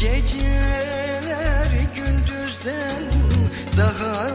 Geceler gündüzden daha